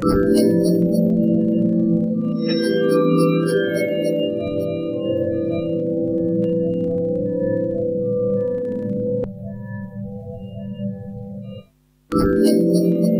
dun dun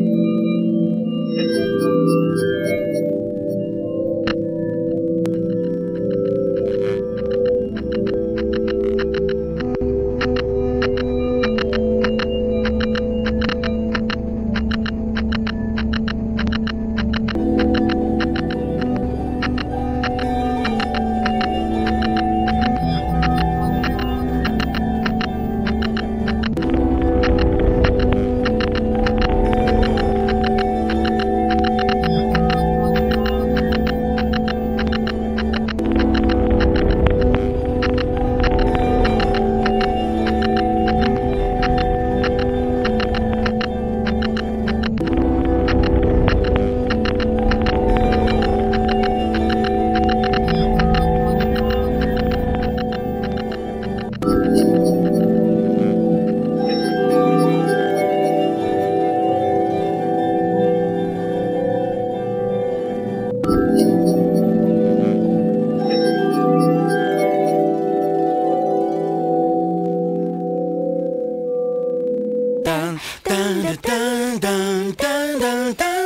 dun, dun, dun.